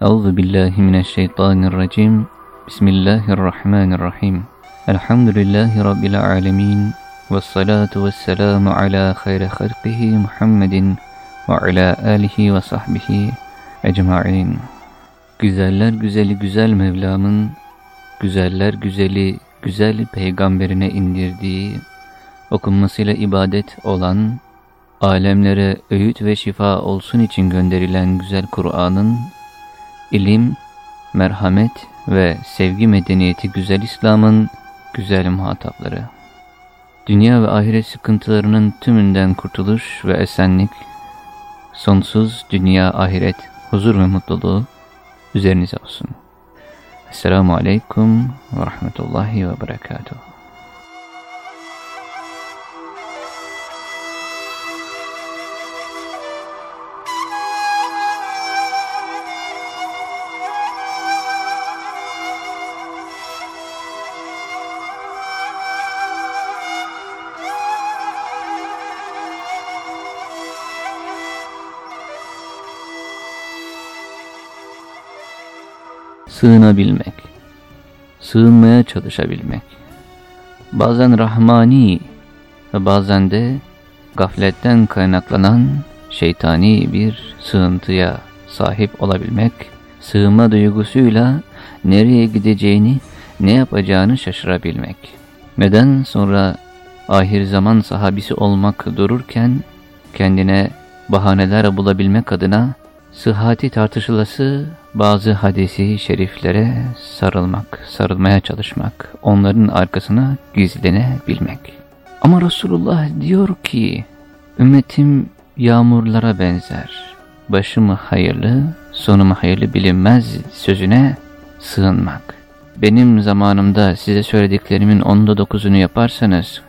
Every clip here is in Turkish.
Euzu billahi mineşşeytanirracim. Bismillahirrahmanirrahim. Elhamdülillahi rabbil alamin. Ves salatu vesselamu ala hayri halqihi Muhammedin ve ala alihi ve sahbihi ecmaîn. Güzeller güzeli güzel Mevlam'ın güzeller güzeli güzel peygamberine indirdiği okunmasıyla ibadet olan alemlere öğüt ve şifa olsun için gönderilen güzel Kur'an'ın ilim, merhamet ve sevgi medeniyeti güzel İslam'ın güzel muhatapları. Dünya ve ahiret sıkıntılarının tümünden kurtuluş ve esenlik, sonsuz dünya ahiret huzur ve mutluluğu üzerinize olsun. Esselamu Aleyküm ve Rahmetullahi ve Berekatuhu. Sığınabilmek, sığınmaya çalışabilmek. Bazen rahmani ve bazen de gafletten kaynaklanan şeytani bir sığıntıya sahip olabilmek, sığınma duygusuyla nereye gideceğini, ne yapacağını şaşırabilmek. Neden sonra ahir zaman sahabisi olmak dururken kendine bahaneler bulabilmek adına sıhhati tartışılası bazı hadisi şeriflere sarılmak, sarılmaya çalışmak, onların arkasına gizlenebilmek. Ama Resulullah diyor ki, ümmetim yağmurlara benzer, başımı hayırlı, sonumu hayırlı bilinmez sözüne sığınmak. Benim zamanımda size söylediklerimin onda dokuzunu yaparsanız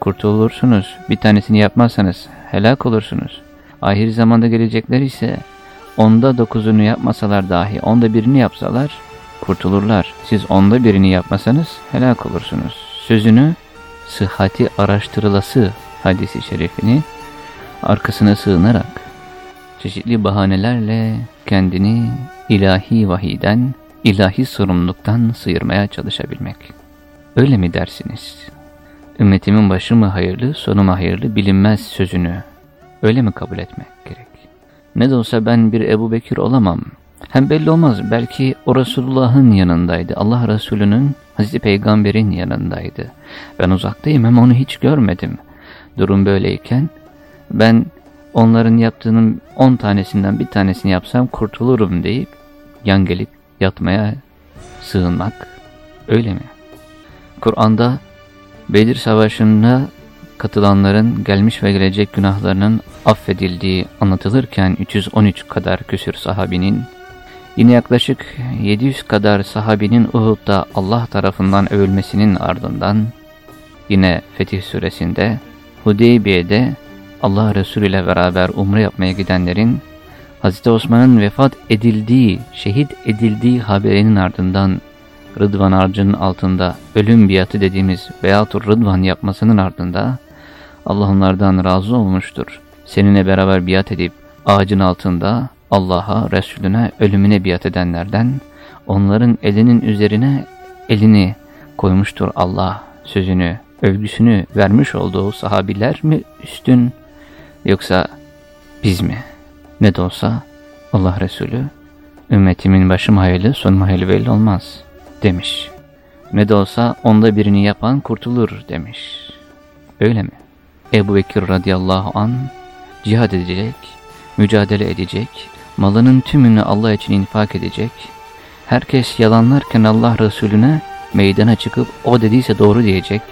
kurtulursunuz, bir tanesini yapmazsanız helak olursunuz. Ahir zamanda gelecekler ise onda dokuzunu yapmasalar dahi onda birini yapsalar kurtulurlar. Siz onda birini yapmasanız helak olursunuz. Sözünü sıhhati araştırılası hadisi şerifini arkasına sığınarak çeşitli bahanelerle kendini ilahi vahiden, ilahi sorumluluktan sıyırmaya çalışabilmek. Öyle mi dersiniz? Ümmetimin başı mı hayırlı, sonu mu hayırlı bilinmez sözünü öyle mi kabul etmek gerek? Ne de olsa ben bir Ebu Bekir olamam. Hem belli olmaz belki o Resulullah'ın yanındaydı. Allah Resulü'nün Hazreti Peygamber'in yanındaydı. Ben uzaktayım hem onu hiç görmedim. Durum böyleyken ben onların yaptığının on tanesinden bir tanesini yapsam kurtulurum deyip yan gelip yatmaya sığınmak öyle mi? Kur'an'da Bedir Savaşı'nda katılanların gelmiş ve gelecek günahlarının affedildiği anlatılırken 313 kadar küsür sahabinin, yine yaklaşık 700 kadar sahabinin Uhud'da Allah tarafından övülmesinin ardından, yine Fetih suresinde Hudeybiye'de Allah Resulü ile beraber umre yapmaya gidenlerin Hz. Osman'ın vefat edildiği, şehit edildiği haberinin ardından Rıdvan ağacının altında ölüm biatı dediğimiz Beyatur Rıdvan yapmasının ardında Allah onlardan razı olmuştur. Seninle beraber biat edip ağacın altında Allah'a, Resulüne, ölümüne biat edenlerden onların elinin üzerine elini koymuştur Allah sözünü, övgüsünü vermiş olduğu sahabiler mi üstün yoksa biz mi? Ne de olsa Allah Resulü ümmetimin başım hayırlı sonum hayırlı belli olmaz demiş. Ne de olsa onda birini yapan kurtulur demiş. Öyle mi? Ebu Bekir radıyallahu an cihad edecek, mücadele edecek, malının tümünü Allah için infak edecek, herkes yalanlarken Allah Resulüne meydana çıkıp o dediyse doğru diyecek,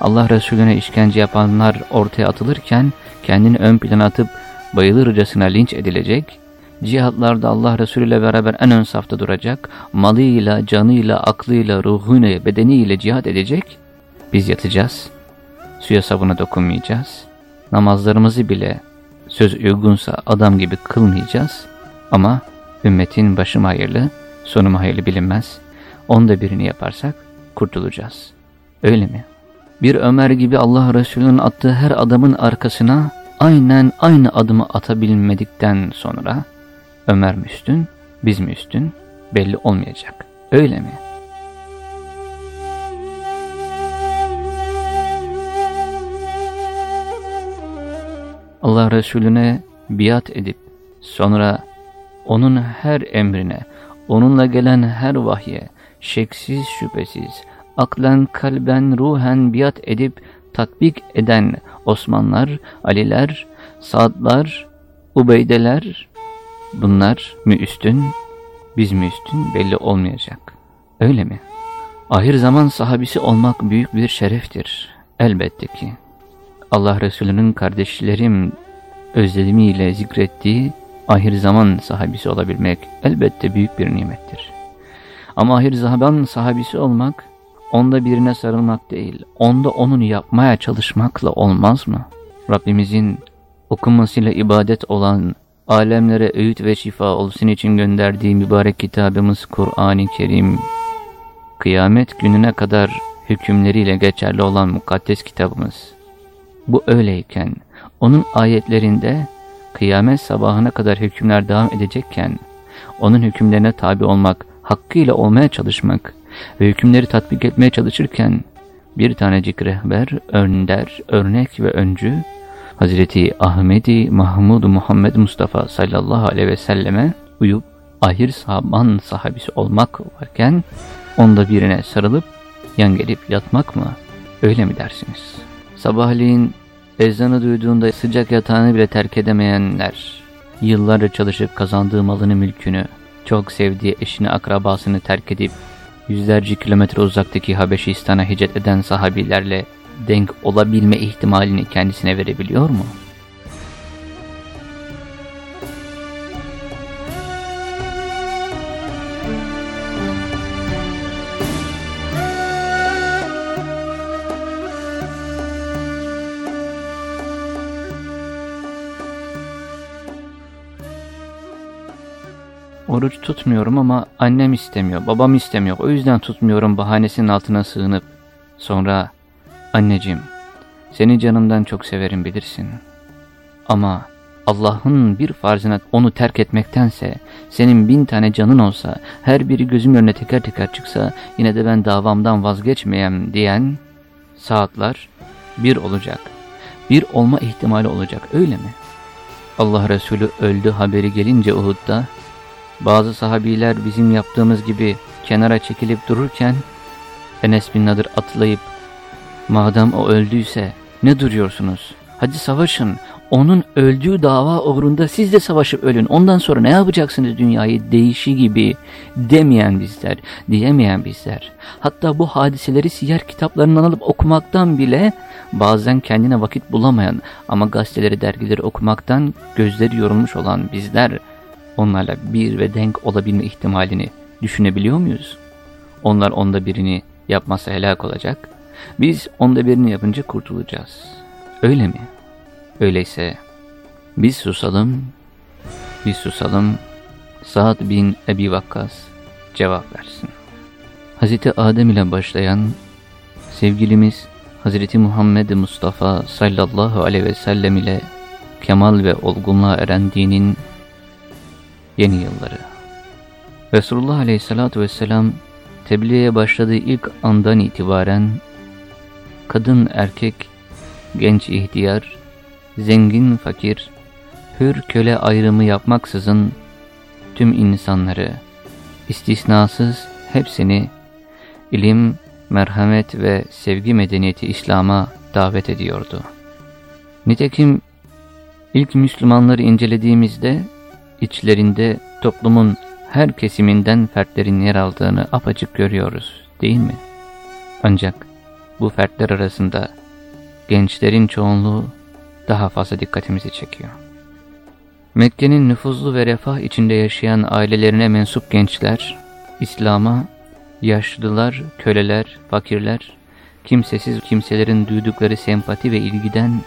Allah Resulüne işkence yapanlar ortaya atılırken kendini ön plana atıp bayılırcasına linç edilecek, cihatlarda Allah Resulü ile beraber en ön safta duracak, malıyla, canıyla, aklıyla, ruhuyla, bedeniyle cihat edecek, biz yatacağız, suya sabuna dokunmayacağız, namazlarımızı bile söz uygunsa adam gibi kılmayacağız ama ümmetin başı hayırlı, sonu hayırlı bilinmez, onda birini yaparsak kurtulacağız. Öyle mi? Bir Ömer gibi Allah Resulü'nün attığı her adamın arkasına aynen aynı adımı atabilmedikten sonra Ömer Müstün biz mi üstün belli olmayacak. Öyle mi? Allah Resulüne biat edip sonra onun her emrine, onunla gelen her vahye şeksiz şüphesiz aklen kalben ruhen biat edip tatbik eden Osmanlar, Aliler, Saadlar, Ubeydeler bunlar mü üstün, biz mi üstün belli olmayacak. Öyle mi? Ahir zaman sahabisi olmak büyük bir şereftir. Elbette ki. Allah Resulü'nün kardeşlerim özlemiyle zikrettiği ahir zaman sahabisi olabilmek elbette büyük bir nimettir. Ama ahir zaman sahabisi olmak, onda birine sarılmak değil, onda onun yapmaya çalışmakla olmaz mı? Rabbimizin okunmasıyla ibadet olan, alemlere öğüt ve şifa olsun için gönderdiği mübarek kitabımız Kur'an-ı Kerim, kıyamet gününe kadar hükümleriyle geçerli olan mukaddes kitabımız. Bu öyleyken, onun ayetlerinde kıyamet sabahına kadar hükümler devam edecekken, onun hükümlerine tabi olmak, hakkıyla olmaya çalışmak ve hükümleri tatbik etmeye çalışırken, bir tanecik rehber, önder, örnek ve öncü, Hazreti Ahmedi Mahmud Muhammed Mustafa sallallahu aleyhi ve selleme uyup ahir sahaban sahabisi olmak varken, onda birine sarılıp yan gelip yatmak mı? Öyle mi dersiniz? Sabahleyin ezanı duyduğunda sıcak yatağını bile terk edemeyenler, yıllarca çalışıp kazandığı malını mülkünü, çok sevdiği eşini akrabasını terk edip yüzlerce kilometre uzaktaki Habeşistan'a hicret eden sahabilerle denk olabilme ihtimalini kendisine verebiliyor mu? Oruç tutmuyorum ama annem istemiyor, babam istemiyor. O yüzden tutmuyorum bahanesinin altına sığınıp. Sonra anneciğim seni canımdan çok severim bilirsin. Ama Allah'ın bir farzına onu terk etmektense senin bin tane canın olsa her biri gözüm önüne teker teker çıksa yine de ben davamdan vazgeçmeyem diyen saatler bir olacak. Bir olma ihtimali olacak öyle mi? Allah Resulü öldü haberi gelince Uhud'da bazı sahabiler bizim yaptığımız gibi kenara çekilip dururken Enes bin Nadir atlayıp madem o öldüyse ne duruyorsunuz? Hadi savaşın. Onun öldüğü dava uğrunda siz de savaşıp ölün. Ondan sonra ne yapacaksınız dünyayı değişi gibi demeyen bizler, diyemeyen bizler. Hatta bu hadiseleri siyer kitaplarından alıp okumaktan bile bazen kendine vakit bulamayan ama gazeteleri, dergileri okumaktan gözleri yorulmuş olan bizler onlarla bir ve denk olabilme ihtimalini düşünebiliyor muyuz? Onlar onda birini yapmasa helak olacak, biz onda birini yapınca kurtulacağız. Öyle mi? Öyleyse biz susalım, biz susalım, Sa'd bin Ebi Vakkas cevap versin. Hazreti Adem ile başlayan sevgilimiz Hazreti Muhammed Mustafa sallallahu aleyhi ve sellem ile kemal ve olgunluğa eren dinin yeni yılları. Resulullah Aleyhisselatü Vesselam tebliğe başladığı ilk andan itibaren kadın erkek, genç ihtiyar, zengin fakir, hür köle ayrımı yapmaksızın tüm insanları, istisnasız hepsini ilim, merhamet ve sevgi medeniyeti İslam'a davet ediyordu. Nitekim ilk Müslümanları incelediğimizde içlerinde toplumun her kesiminden fertlerin yer aldığını apaçık görüyoruz değil mi? Ancak bu fertler arasında gençlerin çoğunluğu daha fazla dikkatimizi çekiyor. Mekke'nin nüfuzlu ve refah içinde yaşayan ailelerine mensup gençler, İslam'a yaşlılar, köleler, fakirler, kimsesiz kimselerin duydukları sempati ve ilgiden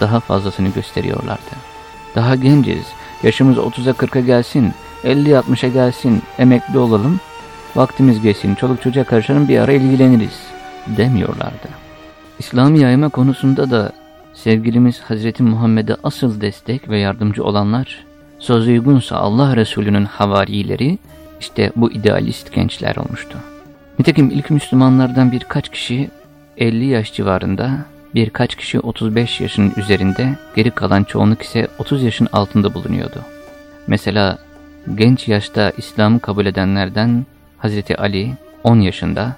daha fazlasını gösteriyorlardı. Daha genciz, Yaşımız 30'a 40'a gelsin, 50-60'a gelsin, emekli olalım, vaktimiz geçsin, çoluk çocuğa karışalım bir ara ilgileniriz demiyorlardı. İslam yayma konusunda da sevgilimiz Hazreti Muhammed'e asıl destek ve yardımcı olanlar söz uygunsa Allah Resulü'nün havarileri işte bu idealist gençler olmuştu. Nitekim ilk Müslümanlardan birkaç kişi 50 yaş civarında, birkaç kişi 35 yaşın üzerinde, geri kalan çoğunluk ise 30 yaşın altında bulunuyordu. Mesela genç yaşta İslam'ı kabul edenlerden Hazreti Ali 10 yaşında,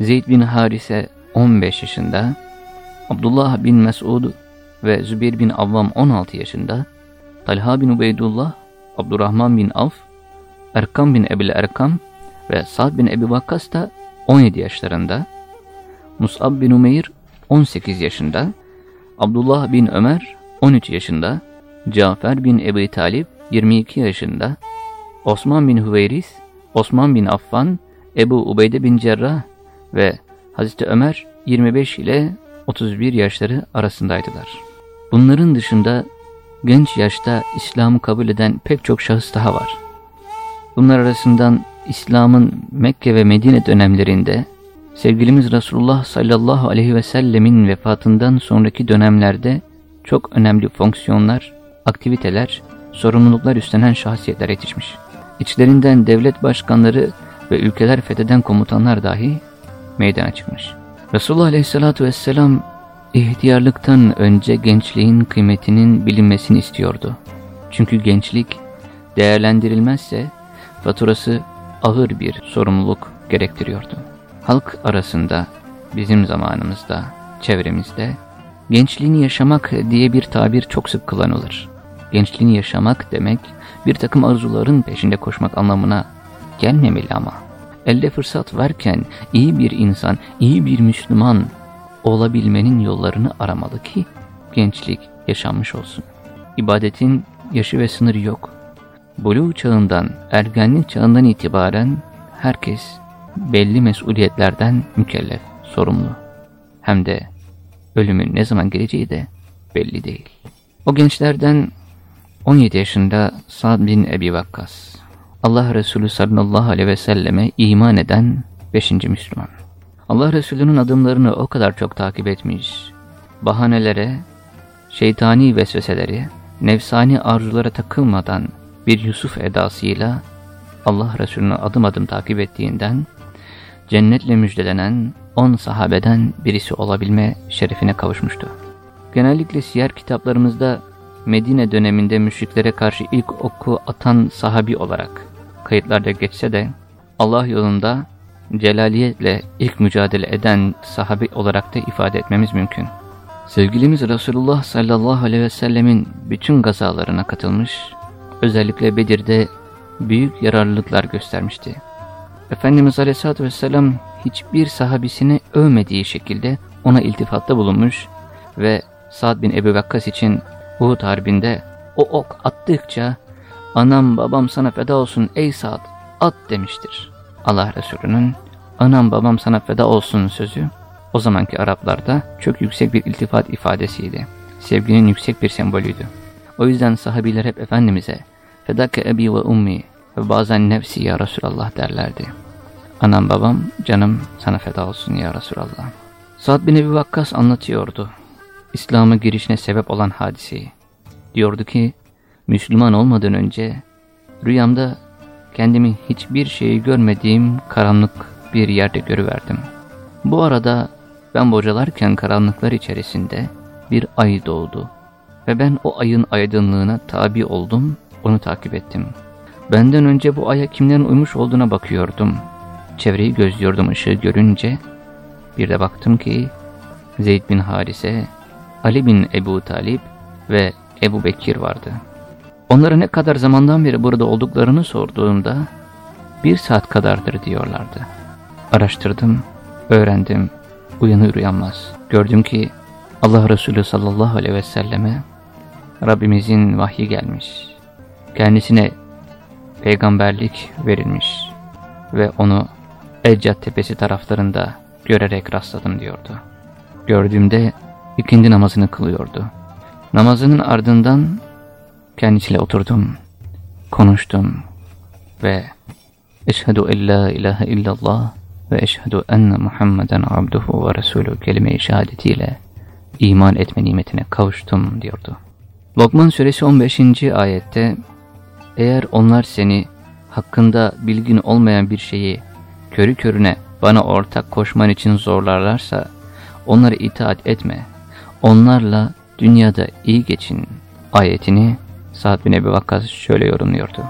Zeyd bin Harise 15 yaşında, Abdullah bin Mesud ve Zübeyir bin Avvam 16 yaşında, Talha bin Ubeydullah, Abdurrahman bin Avf, Erkam bin Ebil Erkam ve Sa'd bin Ebi Vakkas da 17 yaşlarında, Mus'ab bin Umeyr 18 yaşında, Abdullah bin Ömer 13 yaşında, Cafer bin Ebi Talip 22 yaşında, Osman bin Hüveyris, Osman bin Affan, Ebu Ubeyde bin Cerrah ve Hazreti Ömer 25 ile 31 yaşları arasındaydılar. Bunların dışında genç yaşta İslam'ı kabul eden pek çok şahıs daha var. Bunlar arasından İslam'ın Mekke ve Medine dönemlerinde sevgilimiz Resulullah sallallahu aleyhi ve sellemin vefatından sonraki dönemlerde çok önemli fonksiyonlar, aktiviteler, sorumluluklar üstlenen şahsiyetler yetişmiş. İçlerinden devlet başkanları ve ülkeler fetheden komutanlar dahi meydana çıkmış. Resulullah aleyhissalatu vesselam ihtiyarlıktan önce gençliğin kıymetinin bilinmesini istiyordu. Çünkü gençlik değerlendirilmezse faturası ağır bir sorumluluk gerektiriyordu. Halk arasında, bizim zamanımızda, çevremizde gençliğini yaşamak diye bir tabir çok sık kullanılır. Gençliğini yaşamak demek bir takım arzuların peşinde koşmak anlamına gelmemeli ama. Elde fırsat varken iyi bir insan, iyi bir Müslüman olabilmenin yollarını aramalı ki gençlik yaşanmış olsun. İbadetin yaşı ve sınırı yok. Buluğ çağından, ergenlik çağından itibaren herkes belli mesuliyetlerden mükellef, sorumlu. Hem de ölümün ne zaman geleceği de belli değil. O gençlerden 17 yaşında Sa'd bin Ebi Vakkas, Allah Resulü sallallahu aleyhi ve selleme iman eden 5. Müslüman. Allah Resulü'nün adımlarını o kadar çok takip etmiş, bahanelere, şeytani vesveseleri, nefsani arzulara takılmadan bir Yusuf edasıyla Allah Resulü'nü adım adım takip ettiğinden, cennetle müjdelenen on sahabeden birisi olabilme şerefine kavuşmuştu. Genellikle siyer kitaplarımızda Medine döneminde müşriklere karşı ilk oku atan sahabi olarak kayıtlarda geçse de Allah yolunda celaliyetle ilk mücadele eden sahabi olarak da ifade etmemiz mümkün. Sevgilimiz Resulullah sallallahu aleyhi ve sellemin bütün gazalarına katılmış, özellikle Bedir'de büyük yararlılıklar göstermişti. Efendimiz aleyhissalatü vesselam hiçbir sahabisini övmediği şekilde ona iltifatta bulunmuş ve Sa'd bin Ebu Vakkas için Uhud Harbi'nde o ok attıkça anam babam sana feda olsun ey Sa'd at demiştir. Allah Resulü'nün anam babam sana feda olsun sözü o zamanki Araplarda çok yüksek bir iltifat ifadesiydi. Sevginin yüksek bir sembolüydü. O yüzden sahabiler hep Efendimiz'e fedake ebi ve ummi ve bazen nefsi ya Resulallah derlerdi. Anam babam canım sana feda olsun ya Resulallah. Sa'd bin Ebi Vakkas anlatıyordu. İslam'a girişine sebep olan hadiseyi. Diyordu ki Müslüman olmadan önce rüyamda kendimi hiçbir şeyi görmediğim karanlık bir yerde görüverdim. Bu arada ben bocalarken karanlıklar içerisinde bir ay doğdu ve ben o ayın aydınlığına tabi oldum, onu takip ettim. Benden önce bu aya kimlerin uymuş olduğuna bakıyordum. Çevreyi gözlüyordum ışığı görünce. Bir de baktım ki Zeyd bin Harise, Ali bin Ebu Talip ve Ebu Bekir vardı. Onlara ne kadar zamandan beri burada olduklarını sorduğumda bir saat kadardır diyorlardı. Araştırdım, öğrendim, uyanır uyanmaz. Gördüm ki Allah Resulü sallallahu aleyhi ve selleme Rabbimizin vahyi gelmiş. Kendisine peygamberlik verilmiş ve onu Eccad tepesi taraflarında görerek rastladım diyordu. Gördüğümde ikindi namazını kılıyordu. Namazının ardından kendisiyle oturdum, konuştum ve Eşhedü en la ilahe illallah ve eşhedü enne Muhammeden abduhu ve resulü kelime-i şehadetiyle iman etme nimetine kavuştum diyordu. Lokman suresi 15. ayette eğer onlar seni hakkında bilgin olmayan bir şeyi körü körüne bana ortak koşman için zorlarlarsa onlara itaat etme. Onlarla dünyada iyi geçin ayetini Sa'd bin Ebi Vakkas şöyle yorumluyordu.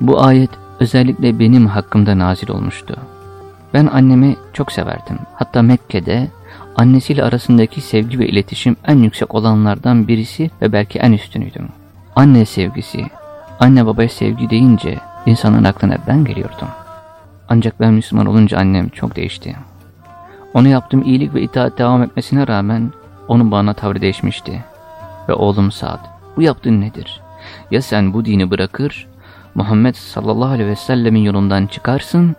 Bu ayet özellikle benim hakkımda nazil olmuştu. Ben annemi çok severdim. Hatta Mekke'de annesiyle arasındaki sevgi ve iletişim en yüksek olanlardan birisi ve belki en üstünüydüm. Anne sevgisi, anne babaya sevgi deyince insanın aklına ben geliyordum. Ancak ben Müslüman olunca annem çok değişti. Onu yaptığım iyilik ve itaat devam etmesine rağmen onun bana tavrı değişmişti. Ve oğlum Sa'd, bu yaptığın nedir? Ya sen bu dini bırakır, Muhammed sallallahu aleyhi ve sellemin yolundan çıkarsın,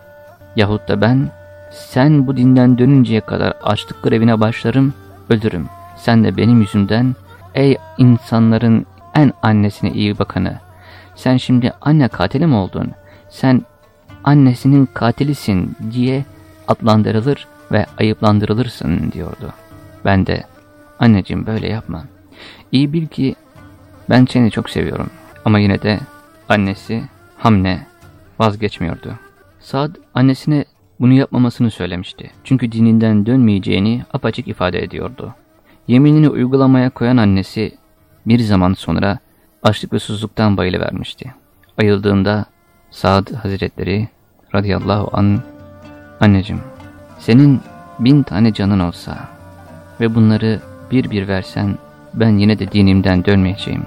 yahut da ben, sen bu dinden dönünceye kadar açlık grevine başlarım, öldürürüm. Sen de benim yüzümden, ey insanların en annesine iyi bakanı, sen şimdi anne katili mi oldun? Sen annesinin katilisin diye adlandırılır ve ayıplandırılırsın diyordu. Ben de anneciğim böyle yapma. İyi bil ki ben seni çok seviyorum ama yine de annesi Hamne vazgeçmiyordu. Saad annesine bunu yapmamasını söylemişti. Çünkü dininden dönmeyeceğini apaçık ifade ediyordu. Yeminini uygulamaya koyan annesi bir zaman sonra açlık ve susuzluktan bayılıvermişti. Ayıldığında Saad Hazretleri radıyallahu an anneciğim senin bin tane canın olsa ve bunları bir bir versen ben yine de dinimden dönmeyeceğim.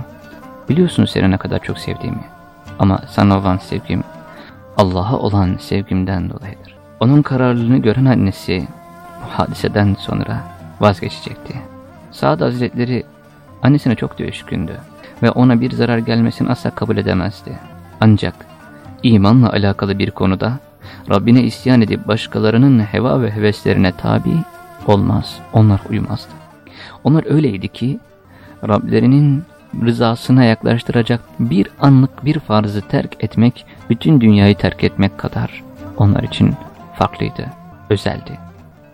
Biliyorsun seni ne kadar çok sevdiğimi ama sana olan sevgim Allah'a olan sevgimden dolayıdır. Onun kararlılığını gören annesi bu hadiseden sonra vazgeçecekti. Saad Hazretleri annesine çok düşkündü ve ona bir zarar gelmesini asla kabul edemezdi. Ancak imanla alakalı bir konuda Rabbine isyan edip başkalarının heva ve heveslerine tabi olmaz, onlar uymazdı. Onlar öyleydi ki Rablerinin rızasına yaklaştıracak bir anlık bir farzı terk etmek, bütün dünyayı terk etmek kadar onlar için farklıydı, özeldi.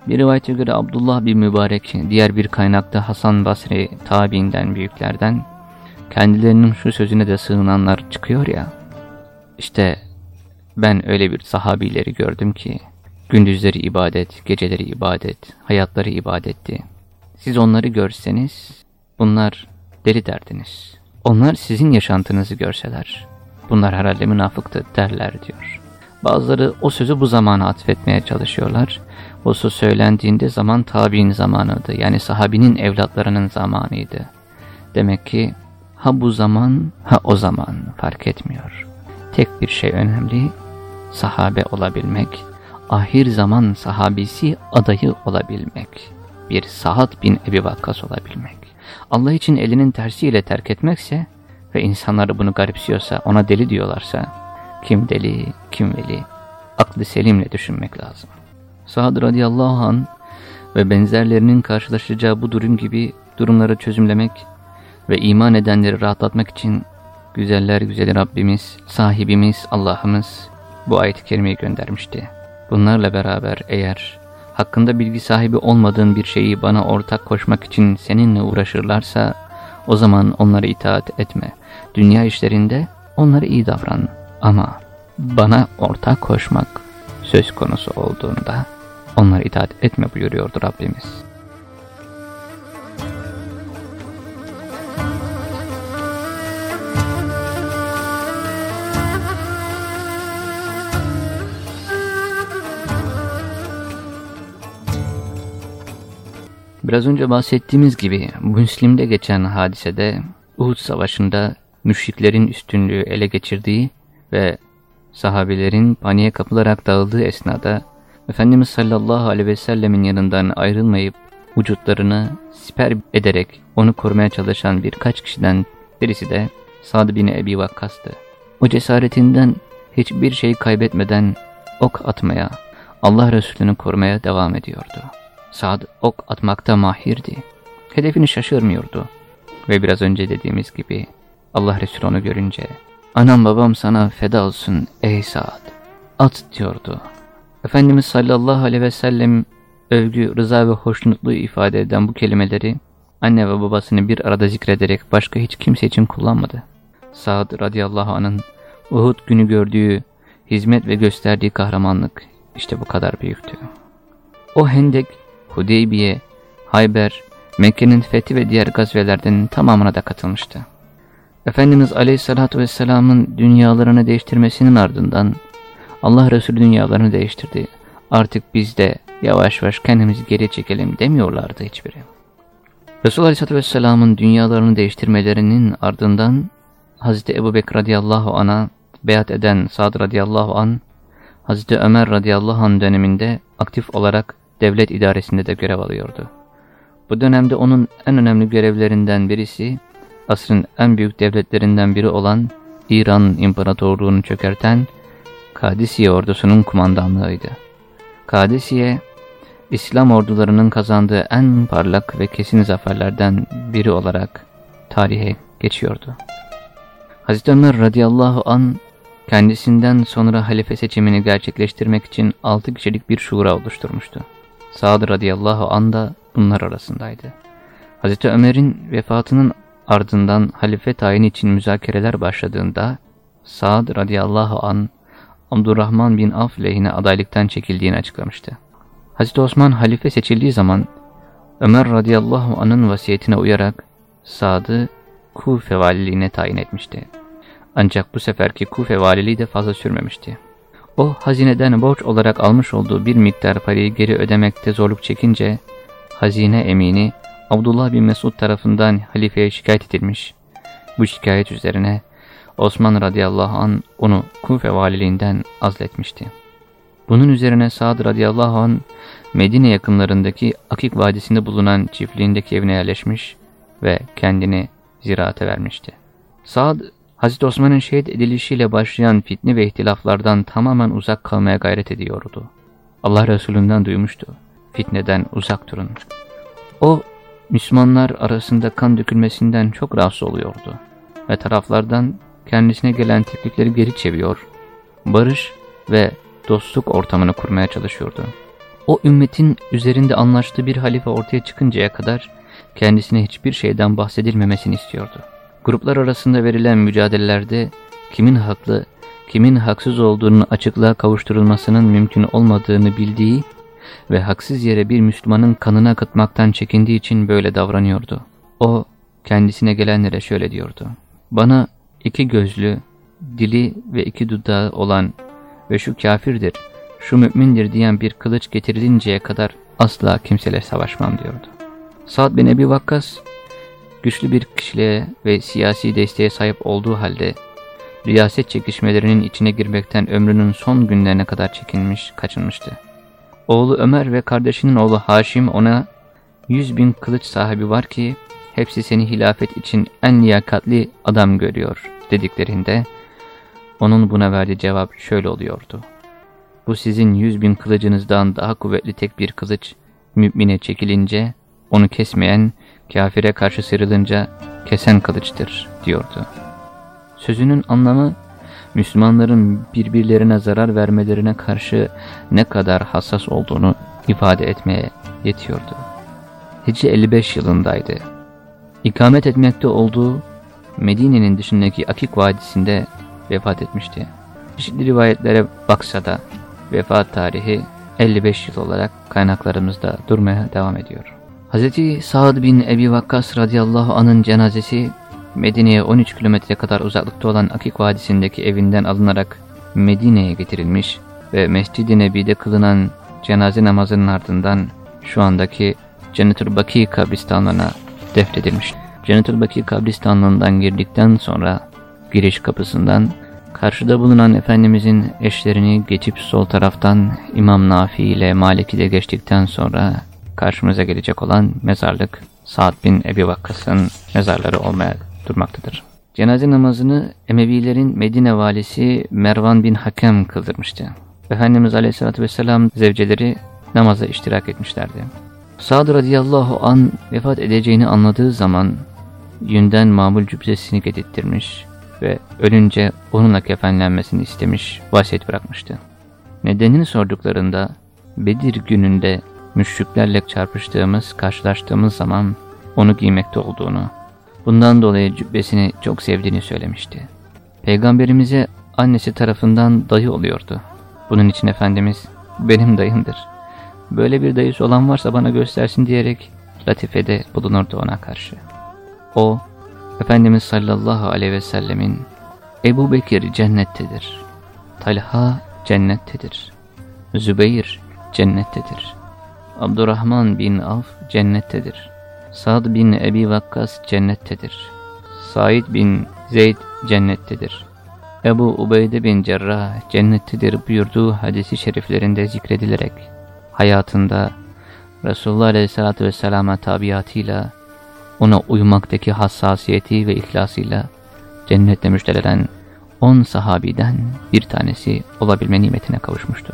Bir rivayete göre Abdullah bir mübarek, diğer bir kaynakta Hasan Basri tabiinden büyüklerden, kendilerinin şu sözüne de sığınanlar çıkıyor ya, işte ben öyle bir sahabileri gördüm ki, gündüzleri ibadet, geceleri ibadet, hayatları ibadetti. Siz onları görseniz, bunlar deli derdiniz. Onlar sizin yaşantınızı görseler, bunlar herhalde münafıktı derler diyor. Bazıları o sözü bu zamana atfetmeye çalışıyorlar. O söz söylendiğinde zaman tabi'in zamanıydı. Yani sahabinin evlatlarının zamanıydı. Demek ki ha bu zaman ha o zaman fark etmiyor. Tek bir şey önemli, sahabe olabilmek, ahir zaman sahabisi adayı olabilmek, bir Sahat bin Ebi Vakkas olabilmek. Allah için elinin tersiyle terk etmekse ve insanlar bunu garipsiyorsa, ona deli diyorlarsa, kim deli, kim veli, aklı selimle düşünmek lazım. Sa'd radıyallahu an ve benzerlerinin karşılaşacağı bu durum gibi durumları çözümlemek ve iman edenleri rahatlatmak için güzeller güzeli Rabbimiz, sahibimiz, Allah'ımız bu ayet-i kerimeyi göndermişti. Bunlarla beraber eğer hakkında bilgi sahibi olmadığın bir şeyi bana ortak koşmak için seninle uğraşırlarsa, o zaman onlara itaat etme. Dünya işlerinde onlara iyi davran. Ama bana ortak koşmak söz konusu olduğunda onlara itaat etme buyuruyordu Rabbimiz. Biraz önce bahsettiğimiz gibi Müslim'de geçen hadisede Uhud Savaşı'nda müşriklerin üstünlüğü ele geçirdiği ve sahabelerin paniğe kapılarak dağıldığı esnada Efendimiz sallallahu aleyhi ve sellemin yanından ayrılmayıp vücutlarını siper ederek onu korumaya çalışan birkaç kişiden birisi de Sa'd bin Ebi Vakkas'tı. O cesaretinden hiçbir şey kaybetmeden ok atmaya, Allah Resulü'nü korumaya devam ediyordu. Sa'd ok atmakta mahirdi. Hedefini şaşırmıyordu. Ve biraz önce dediğimiz gibi Allah Resulü onu görünce Anam babam sana feda olsun ey Sa'd. At diyordu. Efendimiz sallallahu aleyhi ve sellem övgü, rıza ve hoşnutluğu ifade eden bu kelimeleri anne ve babasını bir arada zikrederek başka hiç kimse için kullanmadı. Sa'd radıyallahu anh'ın Uhud günü gördüğü hizmet ve gösterdiği kahramanlık işte bu kadar büyüktü. O Hendek, Hudeybiye, Hayber, Mekke'nin fethi ve diğer gazvelerden tamamına da katılmıştı. Efendimiz Aleyhisselatü Vesselam'ın dünyalarını değiştirmesinin ardından Allah Resulü dünyalarını değiştirdi. Artık biz de yavaş yavaş kendimizi geri çekelim demiyorlardı hiçbiri. Resulullah Aleyhisselatü Vesselam'ın dünyalarını değiştirmelerinin ardından Hazreti Ebu Bekir radıyallahu an'a beyat eden Sa'd radıyallahu an, Hazreti Ömer radıyallahu an döneminde aktif olarak devlet idaresinde de görev alıyordu. Bu dönemde onun en önemli görevlerinden birisi, asrın en büyük devletlerinden biri olan İran İmparatorluğunu çökerten Kadisiye ordusunun kumandanlığıydı. Kadisiye, İslam ordularının kazandığı en parlak ve kesin zaferlerden biri olarak tarihe geçiyordu. Hazreti Ömer radıyallahu an kendisinden sonra halife seçimini gerçekleştirmek için altı kişilik bir şura oluşturmuştu. Sa'd radıyallahu an da bunlar arasındaydı. Hazreti Ömer'in vefatının ardından halife tayini için müzakereler başladığında Sa'd radıyallahu an Abdurrahman bin Af lehine adaylıktan çekildiğini açıklamıştı. Hazreti Osman halife seçildiği zaman Ömer radıyallahu anın vasiyetine uyarak Sa'd'ı Kufe valiliğine tayin etmişti. Ancak bu seferki Kufe valiliği de fazla sürmemişti. O hazineden borç olarak almış olduğu bir miktar parayı geri ödemekte zorluk çekince hazine emini Abdullah bin Mesud tarafından halifeye şikayet edilmiş. Bu şikayet üzerine Osman radıyallahu an onu Kufe valiliğinden azletmişti. Bunun üzerine Sa'd radıyallahu an Medine yakınlarındaki Akik Vadisi'nde bulunan çiftliğindeki evine yerleşmiş ve kendini ziraate vermişti. Sa'd, Hazreti Osman'ın şehit edilişiyle başlayan fitne ve ihtilaflardan tamamen uzak kalmaya gayret ediyordu. Allah Resulü'nden duymuştu. Fitneden uzak durun. O, Müslümanlar arasında kan dökülmesinden çok rahatsız oluyordu ve taraflardan kendisine gelen teklifleri geri çeviriyor, barış ve dostluk ortamını kurmaya çalışıyordu. O ümmetin üzerinde anlaştığı bir halife ortaya çıkıncaya kadar kendisine hiçbir şeyden bahsedilmemesini istiyordu. Gruplar arasında verilen mücadelelerde kimin haklı, kimin haksız olduğunu açıklığa kavuşturulmasının mümkün olmadığını bildiği ve haksız yere bir Müslümanın kanını akıtmaktan çekindiği için böyle davranıyordu. O kendisine gelenlere şöyle diyordu. Bana iki gözlü, dili ve iki dudağı olan ve şu kafirdir, şu mümindir diyen bir kılıç getirilinceye kadar asla kimseyle savaşmam diyordu. Sa'd bin Ebi Vakkas, güçlü bir kişiliğe ve siyasi desteğe sahip olduğu halde, riyaset çekişmelerinin içine girmekten ömrünün son günlerine kadar çekinmiş, kaçınmıştı. Oğlu Ömer ve kardeşinin oğlu Haşim ona, yüz bin kılıç sahibi var ki, hepsi seni hilafet için en liyakatli adam görüyor dediklerinde, onun buna verdiği cevap şöyle oluyordu. Bu sizin yüz bin kılıcınızdan daha kuvvetli tek bir kılıç, mümine çekilince, onu kesmeyen, kafire karşı sıyrılınca kesen kılıçtır diyordu. Sözünün anlamı, Müslümanların birbirlerine zarar vermelerine karşı ne kadar hassas olduğunu ifade etmeye yetiyordu. Hicri 55 yılındaydı. İkamet etmekte olduğu Medine'nin dışındaki Akik Vadisi'nde vefat etmişti. Çeşitli rivayetlere baksa da vefat tarihi 55 yıl olarak kaynaklarımızda durmaya devam ediyor. Hz. Sa'd bin Ebi Vakkas radıyallahu anın cenazesi Medine'ye 13 kilometre kadar uzaklıkta olan Akik Vadisi'ndeki evinden alınarak Medine'ye getirilmiş ve Mescid-i Nebi'de kılınan cenaze namazının ardından şu andaki Cennetul Baki kabristanlığına defnedilmiş. Cennetul Baki kabristanlığından girdikten sonra giriş kapısından karşıda bulunan Efendimizin eşlerini geçip sol taraftan İmam Nafi ile Malik'i geçtikten sonra karşımıza gelecek olan mezarlık Sa'd bin Ebi Vakkas'ın mezarları olmaya durmaktadır. Cenaze namazını Emevilerin Medine valisi Mervan bin Hakem kıldırmıştı. Efendimiz Aleyhisselatü Vesselam zevceleri namaza iştirak etmişlerdi. Sa'd radıyallahu an vefat edeceğini anladığı zaman yünden mamul cübbesini getirttirmiş ve ölünce onunla kefenlenmesini istemiş, vasiyet bırakmıştı. Nedenini sorduklarında Bedir gününde müşriklerle çarpıştığımız, karşılaştığımız zaman onu giymekte olduğunu, bundan dolayı cübbesini çok sevdiğini söylemişti. Peygamberimize annesi tarafından dayı oluyordu. Bunun için Efendimiz benim dayımdır. Böyle bir dayısı olan varsa bana göstersin diyerek latifede bulunurdu ona karşı. O, Efendimiz sallallahu aleyhi ve sellemin Ebu Bekir cennettedir. Talha cennettedir. Zübeyir cennettedir. Abdurrahman bin Avf cennettedir. Sad bin Ebi Vakkas cennettedir. Said bin Zeyd cennettedir. Ebu Ubeyde bin Cerrah cennettedir buyurduğu hadisi şeriflerinde zikredilerek hayatında Resulullah Aleyhisselatü Vesselam'a tabiatıyla ona uymaktaki hassasiyeti ve ihlasıyla cennetle müjdelenen 10 sahabiden bir tanesi olabilme nimetine kavuşmuştu.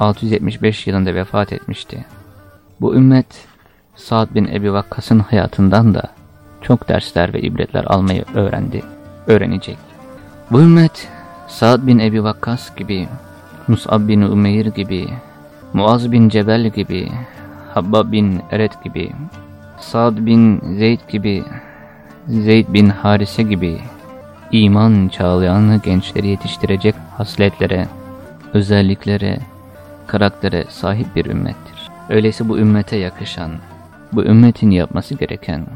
675 yılında vefat etmişti. Bu ümmet Sa'd bin Ebi Vakkas'ın hayatından da çok dersler ve ibretler almayı öğrendi, öğrenecek. Bu ümmet Sa'd bin Ebi Vakkas gibi, Mus'ab bin Umeyr gibi, Muaz bin Cebel gibi, Habbab bin Eret gibi, Sa'd bin Zeyd gibi, Zeyd bin Harise gibi iman çağlayan gençleri yetiştirecek hasletlere, özelliklere, karaktere sahip bir ümmettir. Öyleyse bu ümmete yakışan, bu ümmetin yapması gereken,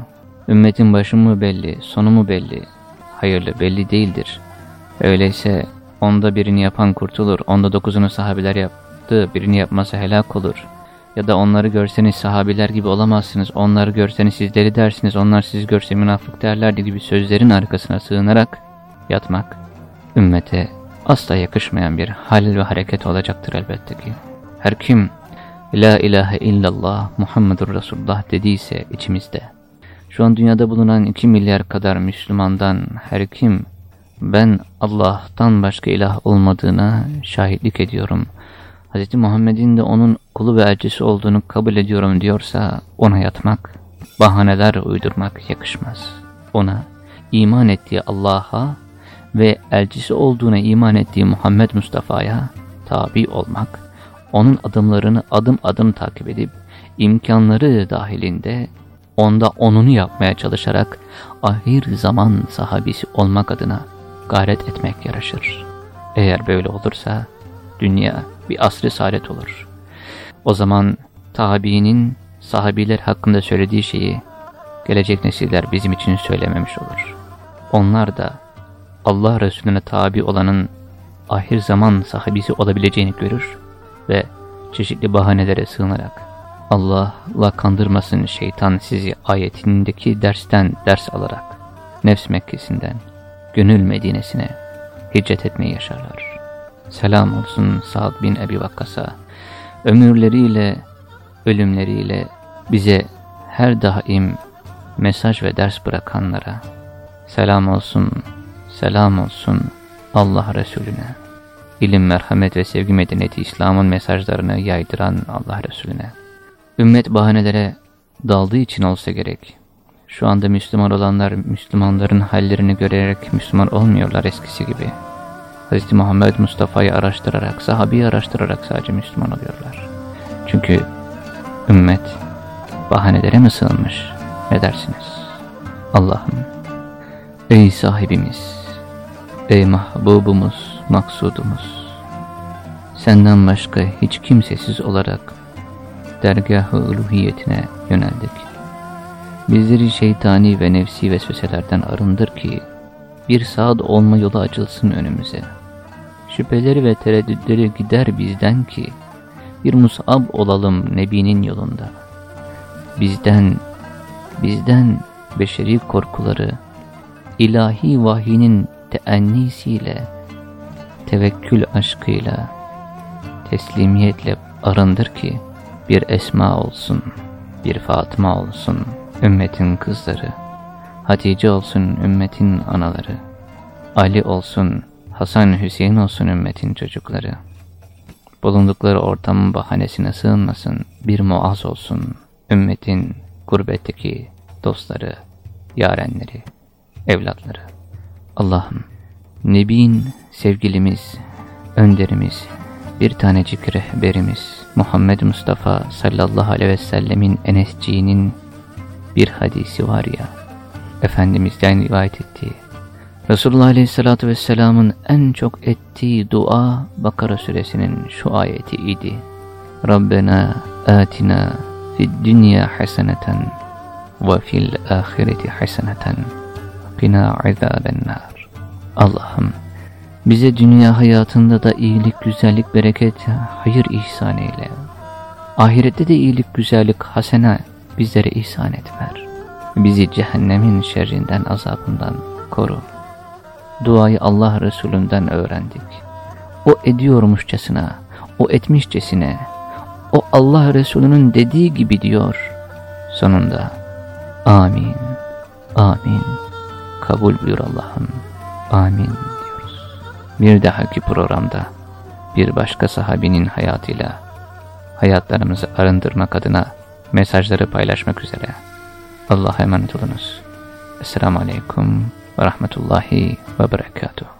ümmetin başı mı belli, sonu mu belli, hayırlı belli değildir. Öyleyse onda birini yapan kurtulur, onda dokuzunu sahabiler yaptı, birini yapması helak olur. Ya da onları görseniz sahabiler gibi olamazsınız, onları görseniz sizleri dersiniz, onlar sizi görse münafık derlerdi gibi sözlerin arkasına sığınarak yatmak, ümmete asla yakışmayan bir hal ve hareket olacaktır elbette ki. Her kim La ilahe illallah Muhammedur Resulullah dediyse içimizde, şu an dünyada bulunan 2 milyar kadar Müslümandan her kim ben Allah'tan başka ilah olmadığına şahitlik ediyorum. Hz. Muhammed'in de onun kulu ve elçisi olduğunu kabul ediyorum diyorsa ona yatmak, bahaneler uydurmak yakışmaz. Ona iman ettiği Allah'a ve elçisi olduğuna iman ettiği Muhammed Mustafa'ya tabi olmak, onun adımlarını adım adım takip edip imkanları dahilinde onda onunu yapmaya çalışarak ahir zaman sahabisi olmak adına gayret etmek yaraşır. Eğer böyle olursa dünya bir asrı saadet olur. O zaman tabiinin sahabiler hakkında söylediği şeyi gelecek nesiller bizim için söylememiş olur. Onlar da Allah Resulüne tabi olanın ahir zaman sahibisi olabileceğini görür ve çeşitli bahanelere sığınarak Allah'la kandırmasın şeytan sizi ayetindeki dersten ders alarak nefs Mekkesi'nden gönül Medine'sine hicret etmeyi yaşarlar. Selam olsun Sa'd bin Ebi Vakkas'a, ömürleriyle, ölümleriyle bize her daim mesaj ve ders bırakanlara. Selam olsun, selam olsun Allah Resulüne. İlim, merhamet ve sevgi medeniyeti İslam'ın mesajlarını yaydıran Allah Resulüne. Ümmet bahanelere daldığı için olsa gerek. Şu anda Müslüman olanlar Müslümanların hallerini görerek Müslüman olmuyorlar eskisi gibi. Hz. Muhammed Mustafa'yı araştırarak, sahabeyi araştırarak sadece Müslüman oluyorlar. Çünkü ümmet bahanelere mi sığınmış? Ne dersiniz? Allah'ım, ey sahibimiz, ey mahbubumuz, maksudumuz, senden başka hiç kimsesiz olarak dergah-ı uluhiyetine yöneldik. Bizleri şeytani ve nefsi vesveselerden arındır ki bir saat olma yolu açılsın önümüze. Şüpheleri ve tereddütleri gider bizden ki bir musab olalım Nebi'nin yolunda. Bizden, bizden beşeri korkuları, ilahi vahyinin teennisiyle, tevekkül aşkıyla, teslimiyetle arındır ki bir Esma olsun, bir Fatıma olsun, ümmetin kızları, Hatice olsun ümmetin anaları, Ali olsun, Hasan Hüseyin olsun ümmetin çocukları. Bulundukları ortamın bahanesine sığınmasın, bir muaz olsun, ümmetin gurbetteki dostları, yarenleri, evlatları. Allah'ım, Nebin sevgilimiz, önderimiz, bir tanecik rehberimiz, Muhammed Mustafa sallallahu aleyhi ve sellemin enesciğinin bir hadisi var ya, Efendimiz'den rivayet ettiği, Resulullah Aleyhisselatü Vesselam'ın en çok ettiği dua Bakara suresinin şu ayeti idi. Rabbena atina fid dünya haseneten ve fil ahireti haseneten qina azabennar. Allah'ım bize dünya hayatında da iyilik, güzellik, bereket, hayır ihsan eyle. Ahirette de iyilik, güzellik, hasene bizlere ihsan et ver. Bizi cehennemin şerrinden, azabından koru. Duayı Allah Resulünden öğrendik. O ediyormuşçasına, o etmişçesine, o Allah Resulü'nün dediği gibi diyor. Sonunda amin, amin, kabul buyur Allah'ım, amin diyoruz. Bir dahaki programda bir başka sahabinin hayatıyla hayatlarımızı arındırmak adına mesajları paylaşmak üzere. Allah'a emanet olunuz. Esselamu Aleyküm ve Rahmetullahi ve Berekatuhu.